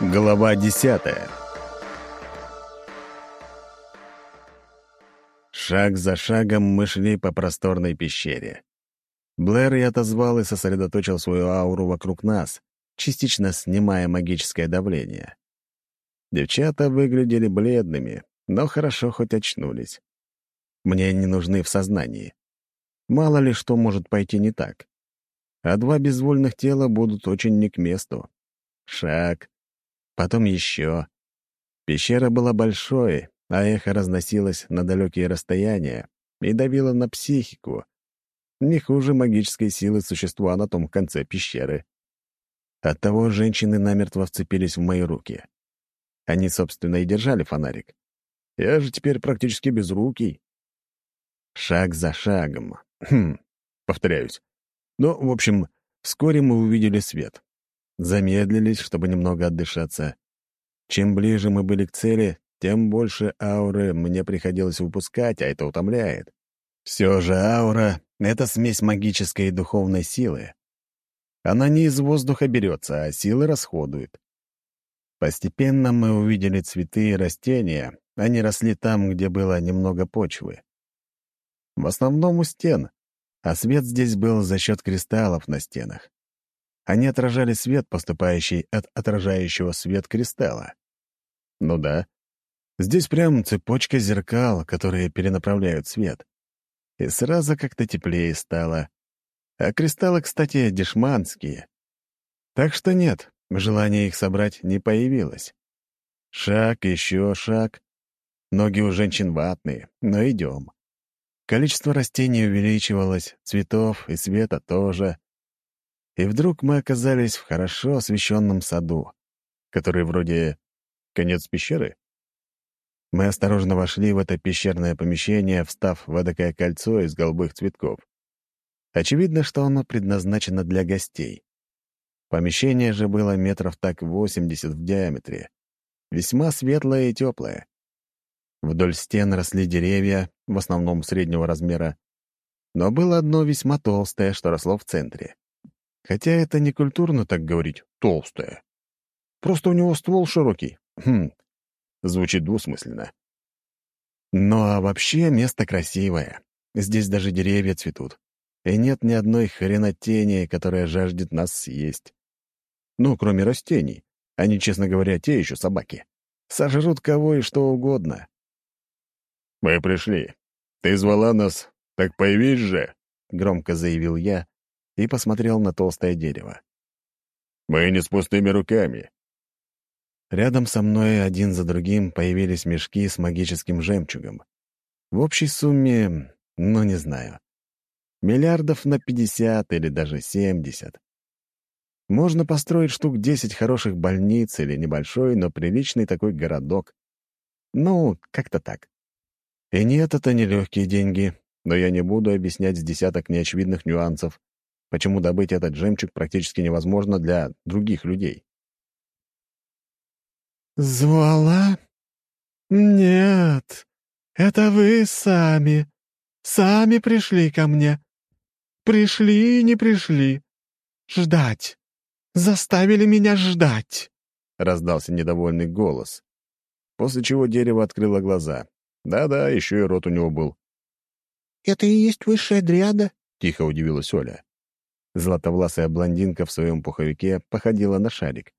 Глава десятая Шаг за шагом мы шли по просторной пещере. Блэр я отозвал и сосредоточил свою ауру вокруг нас, частично снимая магическое давление. Девчата выглядели бледными, но хорошо хоть очнулись. Мне не нужны в сознании. Мало ли что может пойти не так. А два безвольных тела будут очень не к месту. Шаг, потом еще. Пещера была большой, а эхо разносилось на далекие расстояния и давило на психику. Не хуже магической силы существа на том конце пещеры. Оттого женщины намертво вцепились в мои руки. Они, собственно, и держали фонарик. Я же теперь практически безрукий. Шаг за шагом. Хм, повторяюсь. Ну, в общем, вскоре мы увидели свет. Замедлились, чтобы немного отдышаться. Чем ближе мы были к цели, тем больше ауры мне приходилось выпускать, а это утомляет. Все же аура — это смесь магической и духовной силы. Она не из воздуха берется, а силы расходует. Постепенно мы увидели цветы и растения, они росли там, где было немного почвы. В основном у стен, а свет здесь был за счет кристаллов на стенах. Они отражали свет, поступающий от отражающего свет кристалла. Ну да, здесь прям цепочка зеркал, которые перенаправляют свет. И сразу как-то теплее стало. А кристаллы, кстати, дешманские. Так что нет, желания их собрать не появилось. Шаг, еще шаг. Ноги у женщин ватные, но идем. Количество растений увеличивалось, цветов и света тоже. И вдруг мы оказались в хорошо освещенном саду, который вроде конец пещеры. Мы осторожно вошли в это пещерное помещение, встав в эдакое кольцо из голубых цветков. Очевидно, что оно предназначено для гостей. Помещение же было метров так 80 в диаметре. Весьма светлое и теплое. Вдоль стен росли деревья, в основном среднего размера, но было одно весьма толстое, что росло в центре. Хотя это не культурно так говорить «толстое». Просто у него ствол широкий. Хм, звучит двусмысленно. А вообще место красивое. Здесь даже деревья цветут. И нет ни одной хренотени, которая жаждет нас съесть. Ну, кроме растений. Они, честно говоря, те еще собаки. Сожрут кого и что угодно. «Мы пришли. Ты звала нас, так появись же!» — громко заявил я и посмотрел на толстое дерево. «Мы не с пустыми руками». Рядом со мной один за другим появились мешки с магическим жемчугом. В общей сумме, ну, не знаю, миллиардов на пятьдесят или даже семьдесят. Можно построить штук десять хороших больниц или небольшой, но приличный такой городок. Ну, как-то так. И нет, это не легкие деньги, но я не буду объяснять с десяток неочевидных нюансов, почему добыть этот жемчуг практически невозможно для других людей. «Звала? Нет, это вы сами. Сами пришли ко мне. Пришли и не пришли. Ждать. Заставили меня ждать», — раздался недовольный голос, после чего дерево открыло глаза. Да-да, еще и рот у него был. «Это и есть высшая дриада?» — тихо удивилась Оля. Златовласая блондинка в своем пуховике походила на шарик.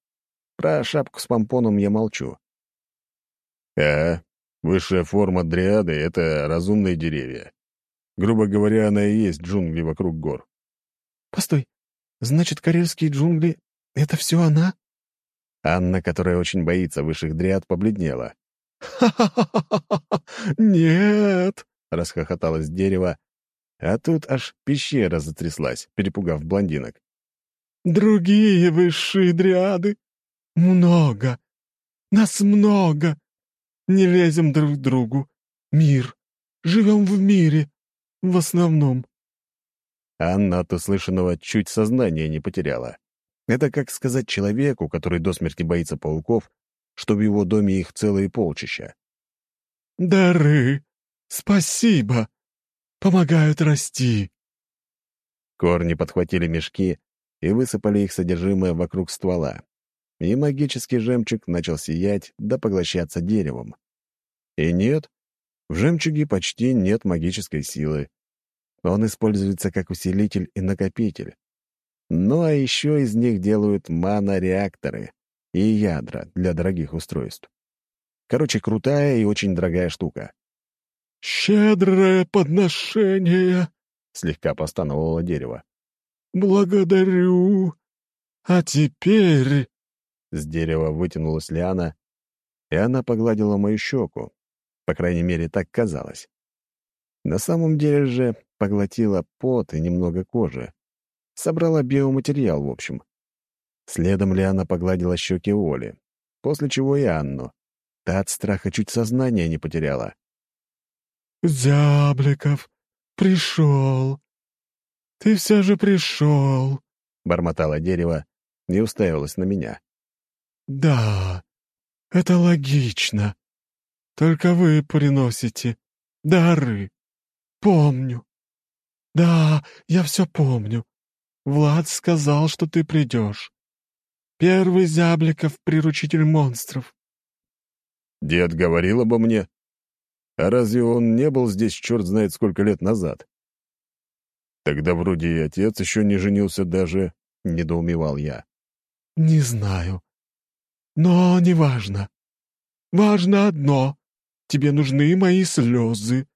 Про шапку с помпоном я молчу. «А, высшая форма дриады — это разумные деревья. Грубо говоря, она и есть джунгли вокруг гор». «Постой, значит, карельские джунгли — это все она?» Анна, которая очень боится высших дриад, побледнела. «Ха-ха-ха! Нет!» — расхохоталось дерево, а тут аж пещера затряслась, перепугав блондинок. «Другие высшие дриады! Много! Нас много! Не лезем друг к другу! Мир! Живем в мире! В основном!» Анна от услышанного чуть сознание не потеряла. Это как сказать человеку, который до смерти боится пауков, что в его доме их целые полчища. «Дары! Спасибо! Помогают расти!» Корни подхватили мешки и высыпали их содержимое вокруг ствола. и магический жемчуг начал сиять да поглощаться деревом. И нет, в жемчуге почти нет магической силы. Он используется как усилитель и накопитель. Ну а еще из них делают манореакторы и ядра для дорогих устройств. Короче, крутая и очень дорогая штука. «Щедрое подношение!» — слегка постановало дерево. «Благодарю! А теперь...» С дерева вытянулась лиана, и она погладила мою щеку. По крайней мере, так казалось. На самом деле же поглотила пот и немного кожи. Собрала биоматериал, в общем. Следом Лиана погладила щеки Оли, после чего и Анну. Та от страха чуть сознание не потеряла. «Зябликов, пришел! Ты все же пришел!» — бормотало дерево и уставилось на меня. «Да, это логично. Только вы приносите дары. Помню. Да, я все помню. Влад сказал, что ты придешь. Первый Зябликов — приручитель монстров. Дед говорил обо мне. А разве он не был здесь черт знает сколько лет назад? Тогда вроде и отец еще не женился даже, — недоумевал я. Не знаю. Но неважно. Важно одно. Тебе нужны мои слезы.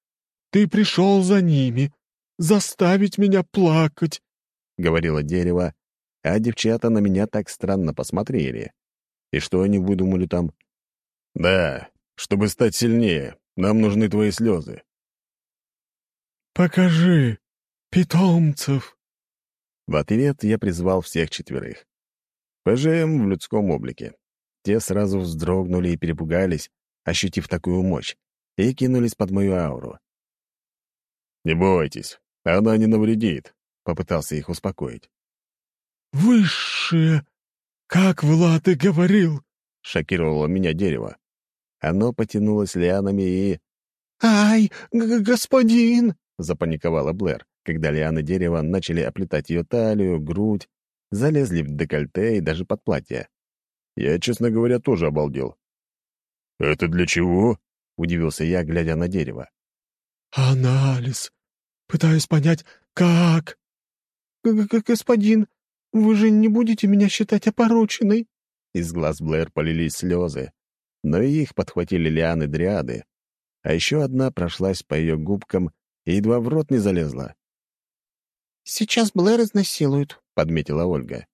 Ты пришел за ними, заставить меня плакать, — говорило дерево, а девчата на меня так странно посмотрели. И что они выдумали там? «Да, чтобы стать сильнее, нам нужны твои слезы». «Покажи, питомцев!» В ответ я призвал всех четверых. ПЖМ в людском облике. Те сразу вздрогнули и перепугались, ощутив такую мощь, и кинулись под мою ауру. «Не бойтесь, она не навредит», — попытался их успокоить. «Высшее, как Влад и говорил», — шокировало меня дерево. Оно потянулось лианами и... «Ай, господин!» — запаниковала Блэр, когда лианы дерева начали оплетать ее талию, грудь, залезли в декольте и даже под платье. Я, честно говоря, тоже обалдел. «Это для чего?» — удивился я, глядя на дерево. «Анализ. Пытаюсь понять, как...» Г -г «Господин, вы же не будете меня считать опороченной?» Из глаз Блэр полились слезы, но и их подхватили лианы дриады, а еще одна прошлась по ее губкам и едва в рот не залезла. «Сейчас Блэр изнасилуют», — подметила Ольга.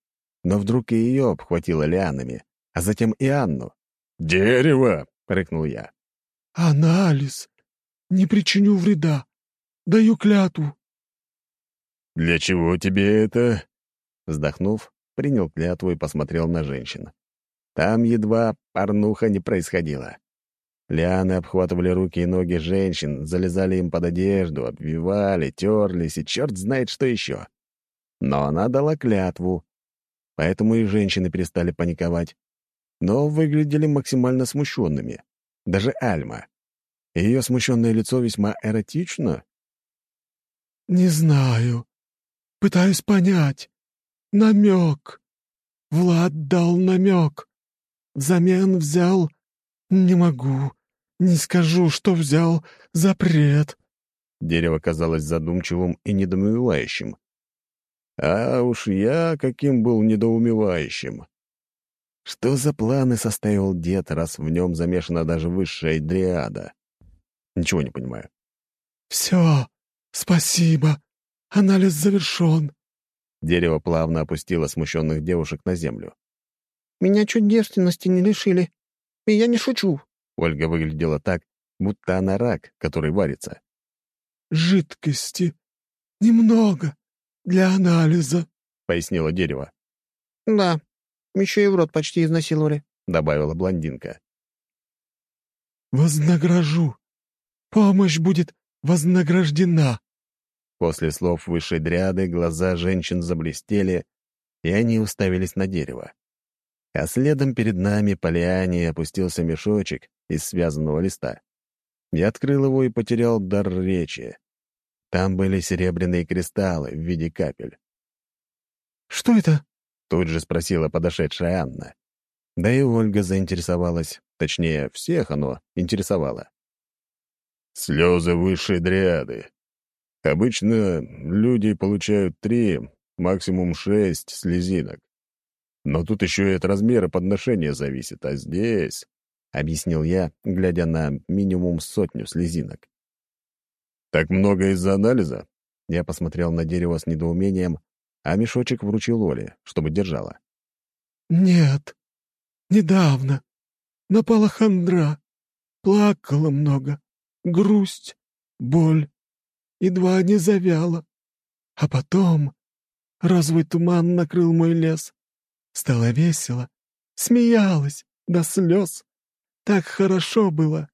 Но вдруг и ее обхватило лианами, а затем и Анну. «Дерево!» — рыкнул я. «Анализ. Не причиню вреда. Даю клятву». «Для чего тебе это?» Вздохнув, принял клятву и посмотрел на женщин. Там едва порнуха не происходила. Лианы обхватывали руки и ноги женщин, залезали им под одежду, обвивали, терлись и черт знает что еще. Но она дала клятву, поэтому и женщины перестали паниковать, но выглядели максимально смущенными. Даже Альма. Ее смущенное лицо весьма эротично. «Не знаю. Пытаюсь понять. Намек. Влад дал намек. Взамен взял... Не могу. Не скажу, что взял запрет». Дерево казалось задумчивым и недоумевающим. А уж я каким был недоумевающим. Что за планы составил дед, раз в нем замешана даже высшая дриада? Ничего не понимаю. «Все, спасибо. Анализ завершен». Дерево плавно опустило смущенных девушек на землю. «Меня чуть девственности не лишили. И я не шучу». Ольга выглядела так, будто она рак, который варится. «Жидкости. Немного. Для анализа», — пояснило дерево. «Да, еще и в рот почти изнасиловали», — добавила блондинка. «Вознагражу. Помощь будет вознаграждена». После слов высшей дряды глаза женщин заблестели, и они уставились на дерево. А следом перед нами по лиане опустился мешочек из связанного листа. Я открыл его и потерял дар речи. Там были серебряные кристаллы в виде капель. «Что это?» Тут же спросила подошедшая Анна. Да и Ольга заинтересовалась, точнее, всех оно интересовало. Слезы высшей дриады. Обычно люди получают три, максимум шесть слезинок. Но тут еще и от размера подношения зависит, а здесь... — объяснил я, глядя на минимум сотню слезинок. «Так много из-за анализа?» Я посмотрел на дерево с недоумением, а мешочек вручил Оле, чтобы держала. «Нет, недавно. Напала хандра. Плакала много. Грусть, боль. Едва не завяла. А потом розовый туман накрыл мой лес. Стало весело. Смеялась до слез. Так хорошо было.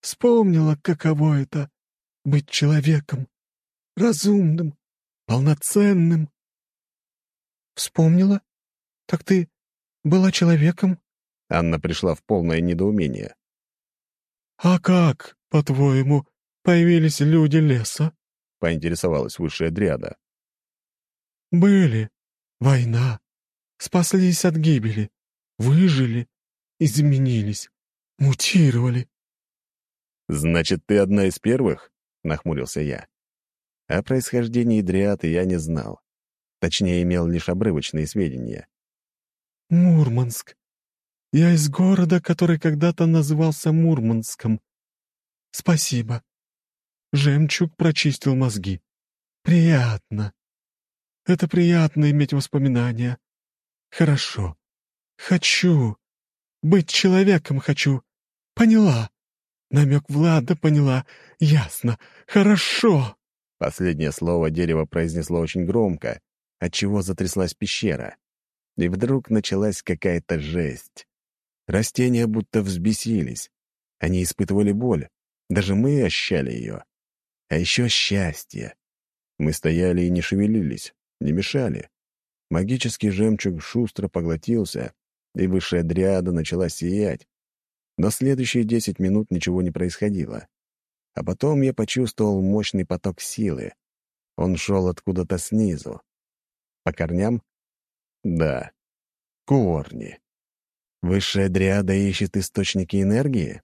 Вспомнила, каково это — быть человеком. Разумным, полноценным. «Вспомнила? Так ты была человеком?» Анна пришла в полное недоумение. «А как, по-твоему, появились люди леса?» — поинтересовалась высшая дриада. «Были. Война. Спаслись от гибели. Выжили. Изменились. Мутировали». «Значит, ты одна из первых?» — нахмурился я. О происхождении дриады я не знал. Точнее, имел лишь обрывочные сведения. «Мурманск. Я из города, который когда-то назывался Мурманском. Спасибо. Жемчуг прочистил мозги. Приятно. Это приятно иметь воспоминания. Хорошо. Хочу. Быть человеком хочу. Поняла. Намек Влада поняла. Ясно. Хорошо. Последнее слово дерево произнесло очень громко, отчего затряслась пещера. И вдруг началась какая-то жесть. Растения будто взбесились. Они испытывали боль. Даже мы ощущали ее. А еще счастье. Мы стояли и не шевелились, не мешали. Магический жемчуг шустро поглотился, и высшая дриада начала сиять. Но следующие десять минут ничего не происходило. А потом я почувствовал мощный поток силы. Он шел откуда-то снизу. По корням? Да. Корни. Высшая дриада ищет источники энергии?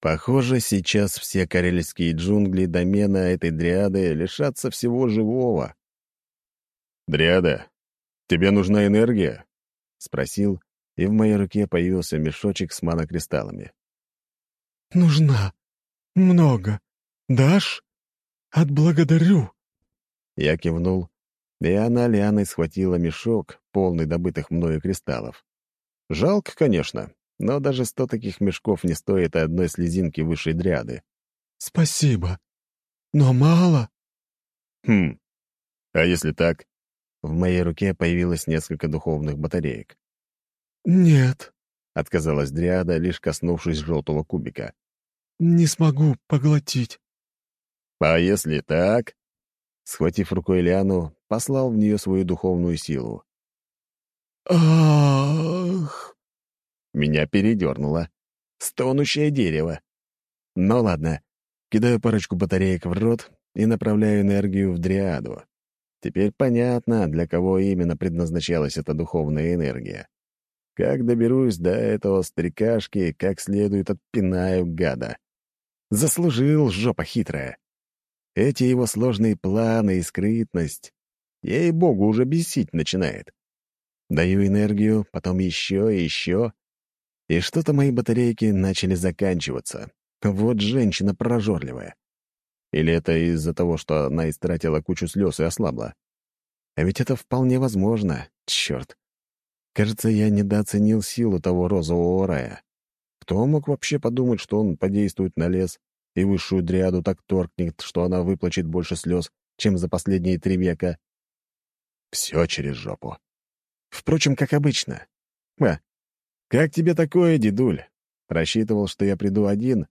Похоже, сейчас все карельские джунгли домена этой дриады лишатся всего живого. «Дриада, тебе нужна энергия?» — спросил, и в моей руке появился мешочек с манокристаллами. «Нужна. Много. Дашь? Отблагодарю». Я кивнул, и она лианой схватила мешок, полный добытых мною кристаллов. Жалко, конечно, но даже сто таких мешков не стоит одной слезинки высшей дряды. «Спасибо. Но мало». «Хм. А если так?» В моей руке появилось несколько духовных батареек. «Нет», — отказалась дриада, лишь коснувшись желтого кубика. «Не смогу поглотить». «А если так?» Схватив рукой Лиану, послал в нее свою духовную силу. «Ах!» Меня передернуло. Стонущее дерево. Ну ладно, кидаю парочку батареек в рот и направляю энергию в дриаду. Теперь понятно, для кого именно предназначалась эта духовная энергия. Как доберусь до этого старикашки, как следует отпинаю гада. Заслужил жопа хитрая. Эти его сложные планы и скрытность, ей-богу, уже бесить начинает. Даю энергию, потом еще и еще. И что-то мои батарейки начали заканчиваться. Вот женщина прожорливая. Или это из-за того, что она истратила кучу слез и ослабла? А ведь это вполне возможно. Черт. Кажется, я недооценил силу того розового рая. Кто мог вообще подумать, что он подействует на лес и высшую дриаду так торкнет, что она выплачет больше слез, чем за последние три века? Все через жопу. Впрочем, как обычно. А, как тебе такое, дедуль? Рассчитывал, что я приду один,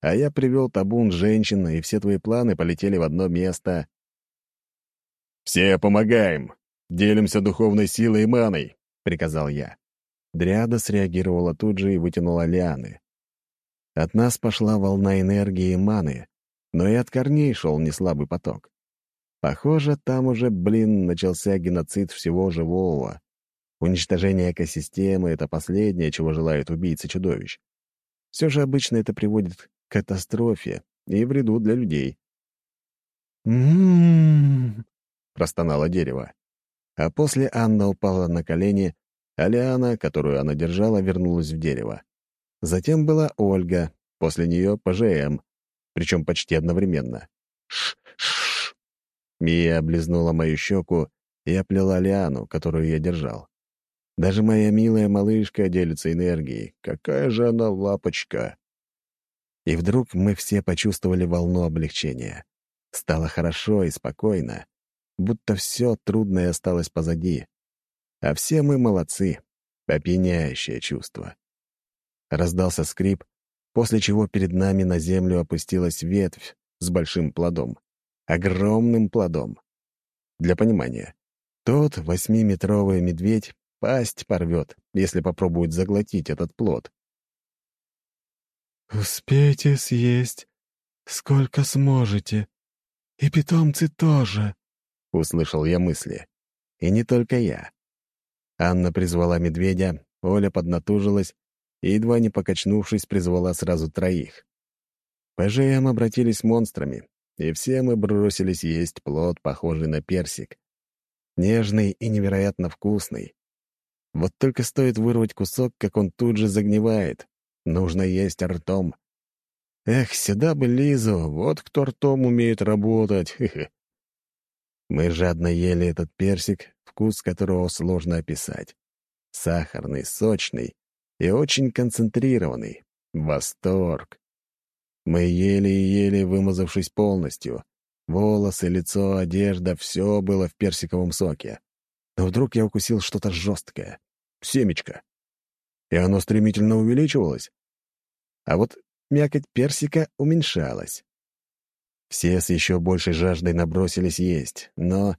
а я привел табун женщин, и все твои планы полетели в одно место. «Все помогаем! Делимся духовной силой и маной!» — приказал я. Дриада среагировала тут же и вытянула лианы. От нас пошла волна энергии и маны, но и от корней шел неслабый поток. Похоже, там уже, блин, начался геноцид всего живого. Уничтожение экосистемы — это последнее, чего желают убийцы чудовищ. Все же обычно это приводит катастрофе и вреду для людей. «М-м-м», простонало дерево. А после Анна упала на колени, а Лиана, которую она держала, вернулась в дерево. Затем была Ольга, после нее ПЖМ, причем почти одновременно. Ш-ш-ш. Мия облизнула мою щеку и оплела Лиану, которую я держал. Даже моя милая малышка делится энергией. Какая же она лапочка! И вдруг мы все почувствовали волну облегчения. Стало хорошо и спокойно, будто все трудное осталось позади. А все мы молодцы. Опьяняющее чувство. Раздался скрип, после чего перед нами на землю опустилась ветвь с большим плодом. Огромным плодом. Для понимания, тот восьмиметровый медведь пасть порвет, если попробует заглотить этот плод. «Успейте съесть, сколько сможете. И питомцы тоже», — услышал я мысли. И не только я. Анна призвала медведя, Оля поднатужилась и, едва не покачнувшись, призвала сразу троих. ПЖМ обратились монстрами, и все мы бросились есть плод, похожий на персик. Нежный и невероятно вкусный. Вот только стоит вырвать кусок, как он тут же загнивает. Нужно есть ртом. Эх, сюда бы Лизу, вот кто ртом умеет работать. Мы жадно ели этот персик, вкус которого сложно описать. Сахарный, сочный и очень концентрированный. Восторг. Мы ели и ели, вымазавшись полностью. Волосы, лицо, одежда — все было в персиковом соке. Но вдруг я укусил что-то жесткое. Семечко. И оно стремительно увеличивалось. А вот мякоть персика уменьшалась. Все с еще большей жаждой набросились есть, но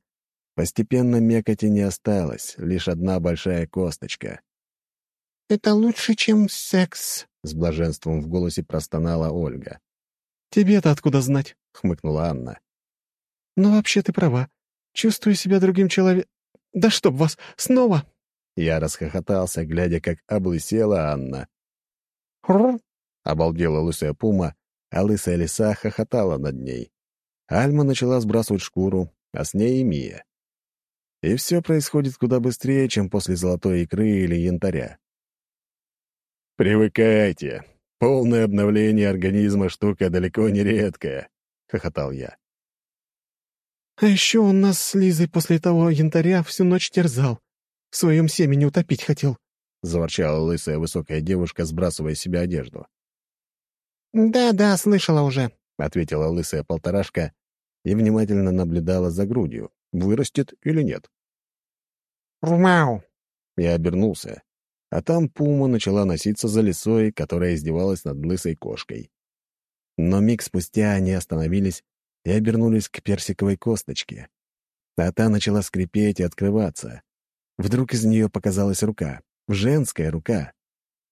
постепенно мякоти не осталось, лишь одна большая косточка. «Это лучше, чем секс», — с блаженством в голосе простонала Ольга. «Тебе-то откуда знать?» — хмыкнула Анна. «Ну, вообще ты права. Чувствую себя другим человеком. Да чтоб вас! Снова!» Я расхохотался, глядя, как облысела Анна. Обалдела лысая пума, а лысая лиса хохотала над ней. Альма начала сбрасывать шкуру, а с ней и Мия. И все происходит куда быстрее, чем после золотой икры или янтаря. «Привыкайте. Полное обновление организма — штука далеко не редкая», — хохотал я. «А еще он нас с Лизой после того янтаря всю ночь терзал. В своем семени утопить хотел», — заворчала лысая высокая девушка, сбрасывая с себя одежду. «Да-да, слышала уже», — ответила лысая полторашка и внимательно наблюдала за грудью, вырастет или нет. «Рмау!» Я обернулся а там пума начала носиться за лисой, которая издевалась над лысой кошкой. Но миг спустя они остановились и обернулись к персиковой косточке. А та начала скрипеть и открываться. Вдруг из нее показалась рука, женская рука.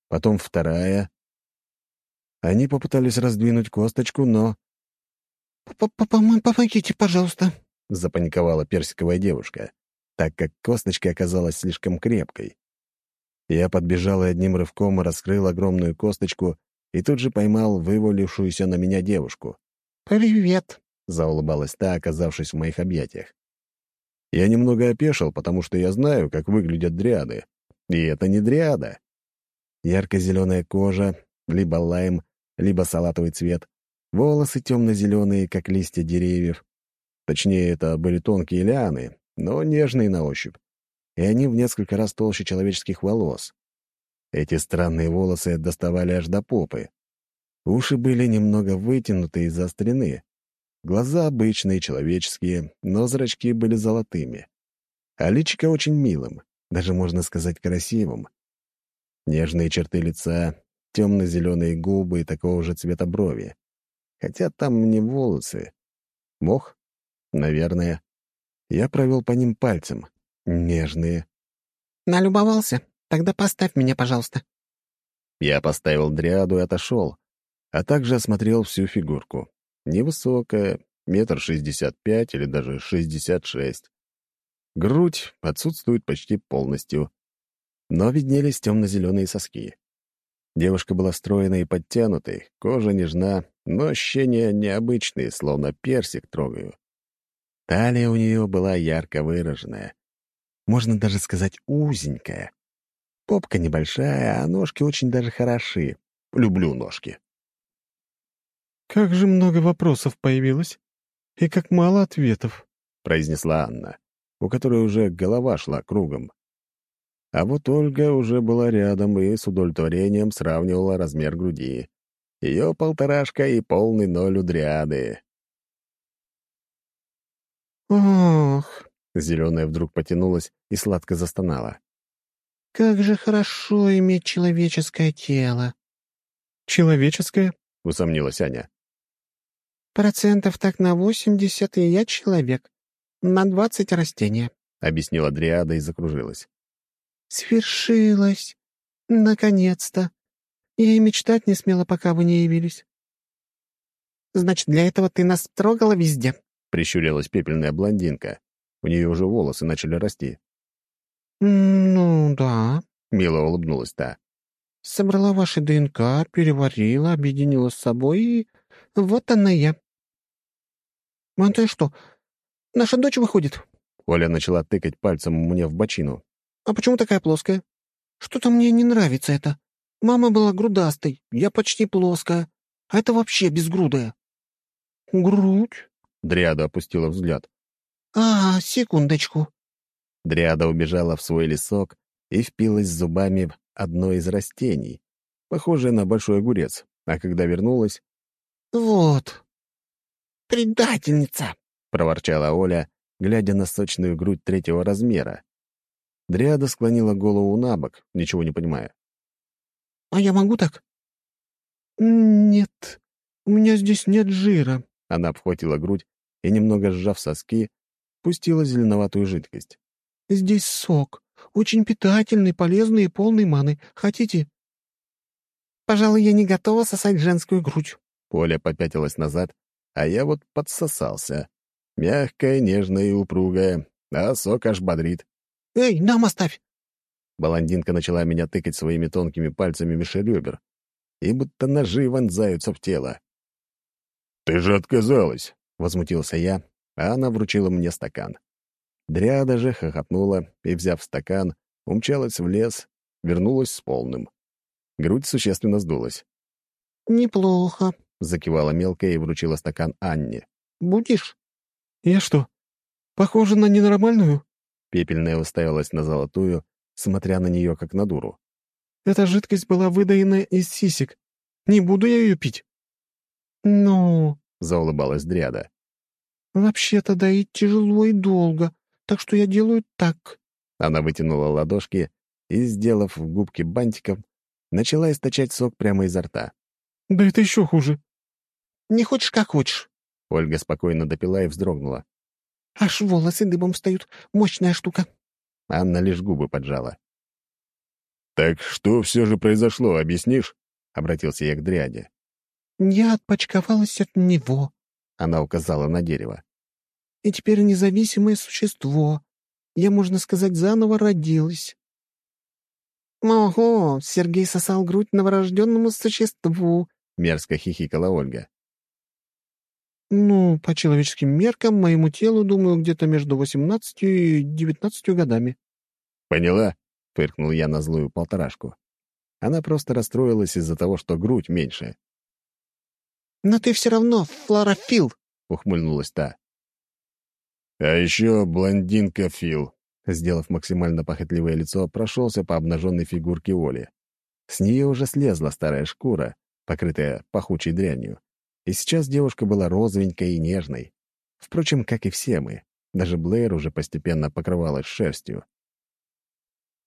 Потом вторая. Они попытались раздвинуть косточку, но... «Помогите, пожалуйста», — запаниковала персиковая девушка, так как косточка оказалась слишком крепкой. Я подбежал и одним рывком раскрыл огромную косточку и тут же поймал вывалившуюся на меня девушку. «Привет», — заулыбалась та, оказавшись в моих объятиях. Я немного опешил, потому что я знаю, как выглядят дриады. И это не дриада. Ярко-зеленая кожа, либо лайм, либо салатовый цвет, волосы темно-зеленые, как листья деревьев. Точнее, это были тонкие лианы, но нежные на ощупь и они в несколько раз толще человеческих волос. Эти странные волосы доставали аж до попы. Уши были немного вытянуты и заострены. Глаза обычные, человеческие, но зрачки были золотыми. А личико очень милым, даже можно сказать красивым. Нежные черты лица, темно-зеленые губы и такого же цвета брови. Хотя там не волосы. Мох? Наверное. Я провел по ним пальцем. Нежные. «Налюбовался? Тогда поставь меня, пожалуйста». Я поставил дриаду и отошел, а также осмотрел всю фигурку. Невысокая, метр шестьдесят пять или даже шестьдесят шесть. Грудь отсутствует почти полностью, но виднелись темно-зеленые соски. Девушка была стройной и подтянутой, кожа нежна, но ощущения необычные, словно персик трогаю. Талия у нее была ярко выраженная. Можно даже сказать узенькая. Попка небольшая, а ножки очень даже хороши. Люблю ножки. «Как же много вопросов появилось, и как мало ответов», — произнесла Анна, у которой уже голова шла кругом. А вот Ольга уже была рядом и с удовлетворением сравнивала размер груди. Ее полторашка и полный ноль у дриады. «Ох!» — Зеленая вдруг потянулась и сладко застонала. «Как же хорошо иметь человеческое тело!» «Человеческое?» — усомнилась Аня. «Процентов так на восемьдесят, и я человек. На двадцать растения», — объяснила Дриада и закружилась. «Свершилось! Наконец-то! Я и мечтать не смела, пока вы не явились». «Значит, для этого ты нас трогала везде?» — прищурилась пепельная блондинка. У нее уже волосы начали расти. «Ну, да», — мило улыбнулась та. «Собрала ваши ДНК, переварила, объединила с собой, и вот она я». «А ты что, наша дочь выходит?» Оля начала тыкать пальцем мне в бочину. «А почему такая плоская? Что-то мне не нравится это. Мама была грудастой, я почти плоская, а это вообще безгрудая». «Грудь?» — Дриада опустила взгляд. «А, секундочку». Дриада убежала в свой лесок и впилась зубами в одно из растений, похожее на большой огурец, а когда вернулась... «Вот, предательница!» — проворчала Оля, глядя на сочную грудь третьего размера. Дриада склонила голову на бок, ничего не понимая. «А я могу так?» «Нет, у меня здесь нет жира». Она обхватила грудь и, немного сжав соски, пустила зеленоватую жидкость. «Здесь сок. Очень питательный, полезный и полный маны. Хотите?» «Пожалуй, я не готова сосать женскую грудь». Поля попятилась назад, а я вот подсосался. Мягкая, нежная и упругая, а сок аж бодрит. «Эй, нам оставь!» Баландинка начала меня тыкать своими тонкими пальцами меж ребер, и будто ножи вонзаются в тело. «Ты же отказалась!» — возмутился я, а она вручила мне стакан. Дриада же хохотнула и, взяв стакан, умчалась в лес, вернулась с полным. Грудь существенно сдулась. «Неплохо», — закивала мелкая и вручила стакан Анне. «Будешь?» «Я что, похожа на ненормальную?» Пепельная уставилась на золотую, смотря на нее как на дуру. «Эта жидкость была выдаена из сисек. Не буду я ее пить». «Ну...» — заулыбалась Дриада. «Вообще-то доить тяжело и долго, так что я делаю так». Она вытянула ладошки и, сделав в губки бантиком, начала источать сок прямо изо рта. «Да это еще хуже». «Не хочешь, как хочешь». Ольга спокойно допила и вздрогнула. Аж волосы дыбом встают. Мощная штука». Анна лишь губы поджала. «Так что все же произошло, объяснишь?» — обратился я к Дриаде. «Я отпочковалась от него», — она указала на дерево. «И теперь независимое существо. Я, можно сказать, заново родилась». «Ого, Сергей сосал грудь новорожденному существу», — мерзко хихикала Ольга. «Ну, по человеческим меркам, моему телу, думаю, где-то между восемнадцатью и девятнадцатью годами». «Поняла?» — фыркнул я на злую полторашку. Она просто расстроилась из-за того, что грудь меньше. «Но ты все равно флорофил», — ухмыльнулась та. «А еще блондинка Фил», — сделав максимально похотливое лицо, прошелся по обнаженной фигурке Оли. С нее уже слезла старая шкура, покрытая пахучей дрянью. И сейчас девушка была розовенькой и нежной. Впрочем, как и все мы. Даже Блэр уже постепенно покрывалась шерстью.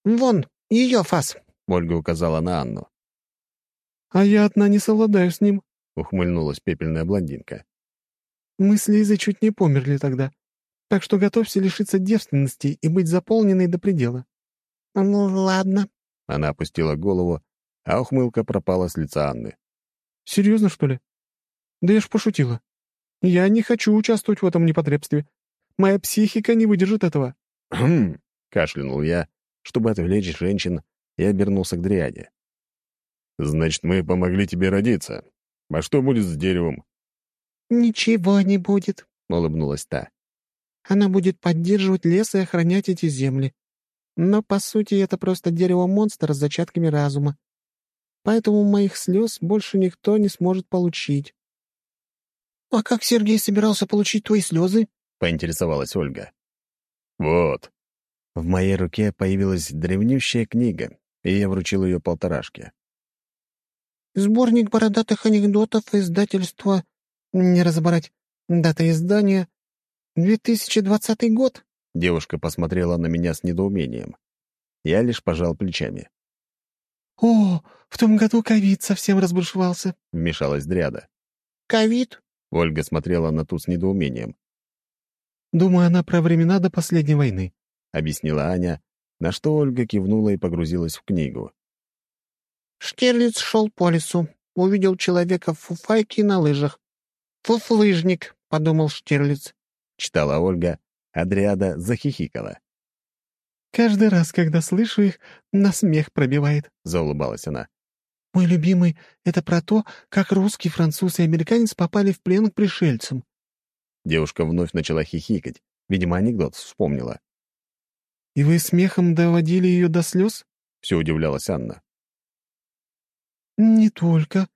«Вон, ее фас», — Ольга указала на Анну. «А я одна не совладаю с ним», — ухмыльнулась пепельная блондинка. «Мы с Лизой чуть не померли тогда, так что готовься лишиться девственности и быть заполненной до предела». «Ну, ладно». Она опустила голову, а ухмылка пропала с лица Анны. «Серьезно, что ли? Да я ж пошутила. Я не хочу участвовать в этом непотребстве. Моя психика не выдержит этого». «Хм!» — кашлянул я, чтобы отвлечь женщин и обернулся к Дриаде. «Значит, мы помогли тебе родиться. А что будет с деревом?» «Ничего не будет», — улыбнулась та. «Она будет поддерживать лес и охранять эти земли. Но, по сути, это просто дерево-монстр с зачатками разума. Поэтому моих слез больше никто не сможет получить». «А как Сергей собирался получить твои слезы?» — поинтересовалась Ольга. «Вот». В моей руке появилась древнющая книга, и я вручил ее полторашке. «Сборник бородатых анекдотов издательства... Не разобрать. Дата издания... 2020 год?» Девушка посмотрела на меня с недоумением. Я лишь пожал плечами. «О, в том году ковид совсем разбушевался», — вмешалась Дряда. «Ковид?» — Ольга смотрела на ту с недоумением. «Думаю, она про времена до последней войны», — объяснила Аня, на что Ольга кивнула и погрузилась в книгу. Штирлиц шел по лесу, увидел человека в фуфайке на лыжах. «Фуфлыжник», — подумал Штирлиц. Читала Ольга, а Дриада захихикала. «Каждый раз, когда слышу их, на смех пробивает», — заулыбалась она. «Мой любимый — это про то, как русский, француз и американец попали в плен к пришельцам». Девушка вновь начала хихикать. Видимо, анекдот вспомнила. «И вы смехом доводили ее до слез?» — все удивлялась Анна. «Не только.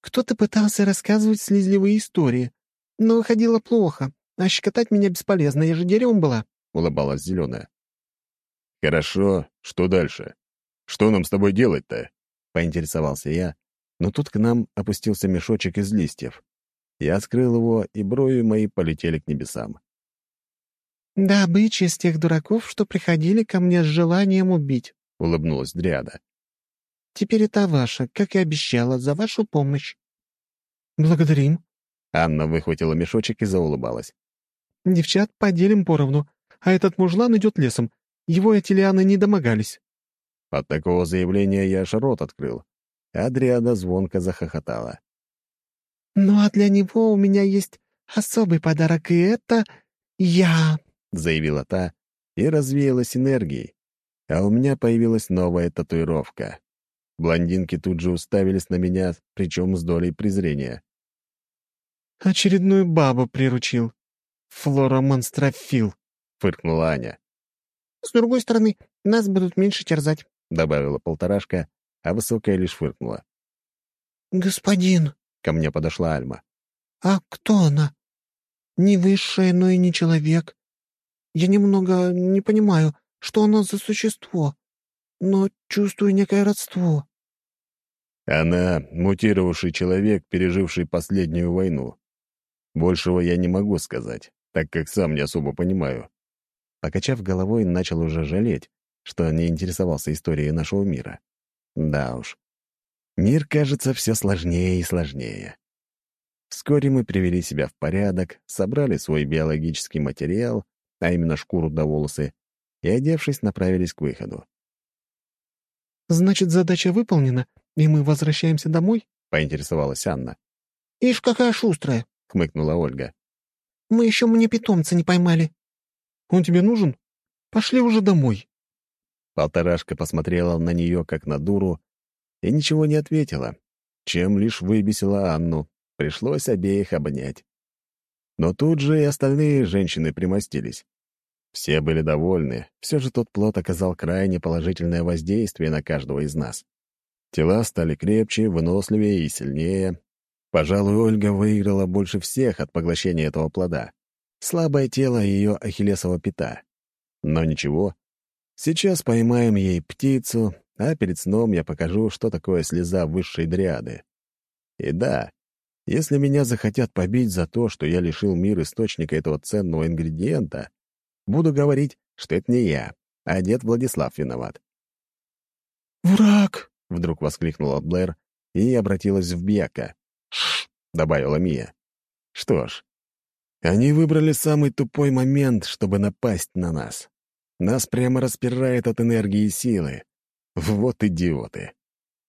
Кто-то пытался рассказывать слезливые истории, но выходило плохо, а щекотать меня бесполезно, я же деревом была», — улыбалась Зеленая. «Хорошо, что дальше? Что нам с тобой делать-то?» — поинтересовался я, но тут к нам опустился мешочек из листьев. Я открыл его, и брови мои полетели к небесам. «Добыча из тех дураков, что приходили ко мне с желанием убить», — улыбнулась Дриада. «Теперь это ваша, как и обещала, за вашу помощь». «Благодарим». Анна выхватила мешочек и заулыбалась. «Девчат поделим поровну, а этот мужлан идет лесом. Его эти лианы не домогались». От такого заявления я аж рот открыл. Адриада звонко захохотала. «Ну а для него у меня есть особый подарок, и это я», — заявила та и развеялась энергией. А у меня появилась новая татуировка. Блондинки тут же уставились на меня, причем с долей презрения. «Очередную бабу приручил. Флоромонстрофил», — фыркнула Аня. «С другой стороны, нас будут меньше терзать», — добавила полторашка, а высокая лишь фыркнула. «Господин», — ко мне подошла Альма. «А кто она? Не высшая, но и не человек. Я немного не понимаю, что она за существо, но чувствую некое родство». Она — мутировавший человек, переживший последнюю войну. Большего я не могу сказать, так как сам не особо понимаю. Покачав головой, начал уже жалеть, что не интересовался историей нашего мира. Да уж. Мир, кажется, все сложнее и сложнее. Вскоре мы привели себя в порядок, собрали свой биологический материал, а именно шкуру до волосы, и, одевшись, направились к выходу. «Значит, задача выполнена, и мы возвращаемся домой?» — поинтересовалась Анна. «Ишь, какая шустрая!» — хмыкнула Ольга. «Мы еще мне питомца не поймали». «Он тебе нужен? Пошли уже домой». Полторашка посмотрела на нее, как на дуру, и ничего не ответила, чем лишь выбесила Анну. Пришлось обеих обнять. Но тут же и остальные женщины примостились. Все были довольны, все же тот плод оказал крайне положительное воздействие на каждого из нас. Тела стали крепче, выносливее и сильнее. Пожалуй, Ольга выиграла больше всех от поглощения этого плода. Слабое тело — ее ахиллесова пята. Но ничего. Сейчас поймаем ей птицу, а перед сном я покажу, что такое слеза высшей дриады. И да, если меня захотят побить за то, что я лишил мир источника этого ценного ингредиента, буду говорить, что это не я, а дед Владислав виноват. «Враг!» — вдруг воскликнула Блэр и обратилась в Бьяка. «Шш!» — добавила Мия. «Что ж, они выбрали самый тупой момент, чтобы напасть на нас. Нас прямо распирает от энергии и силы. Вот идиоты!»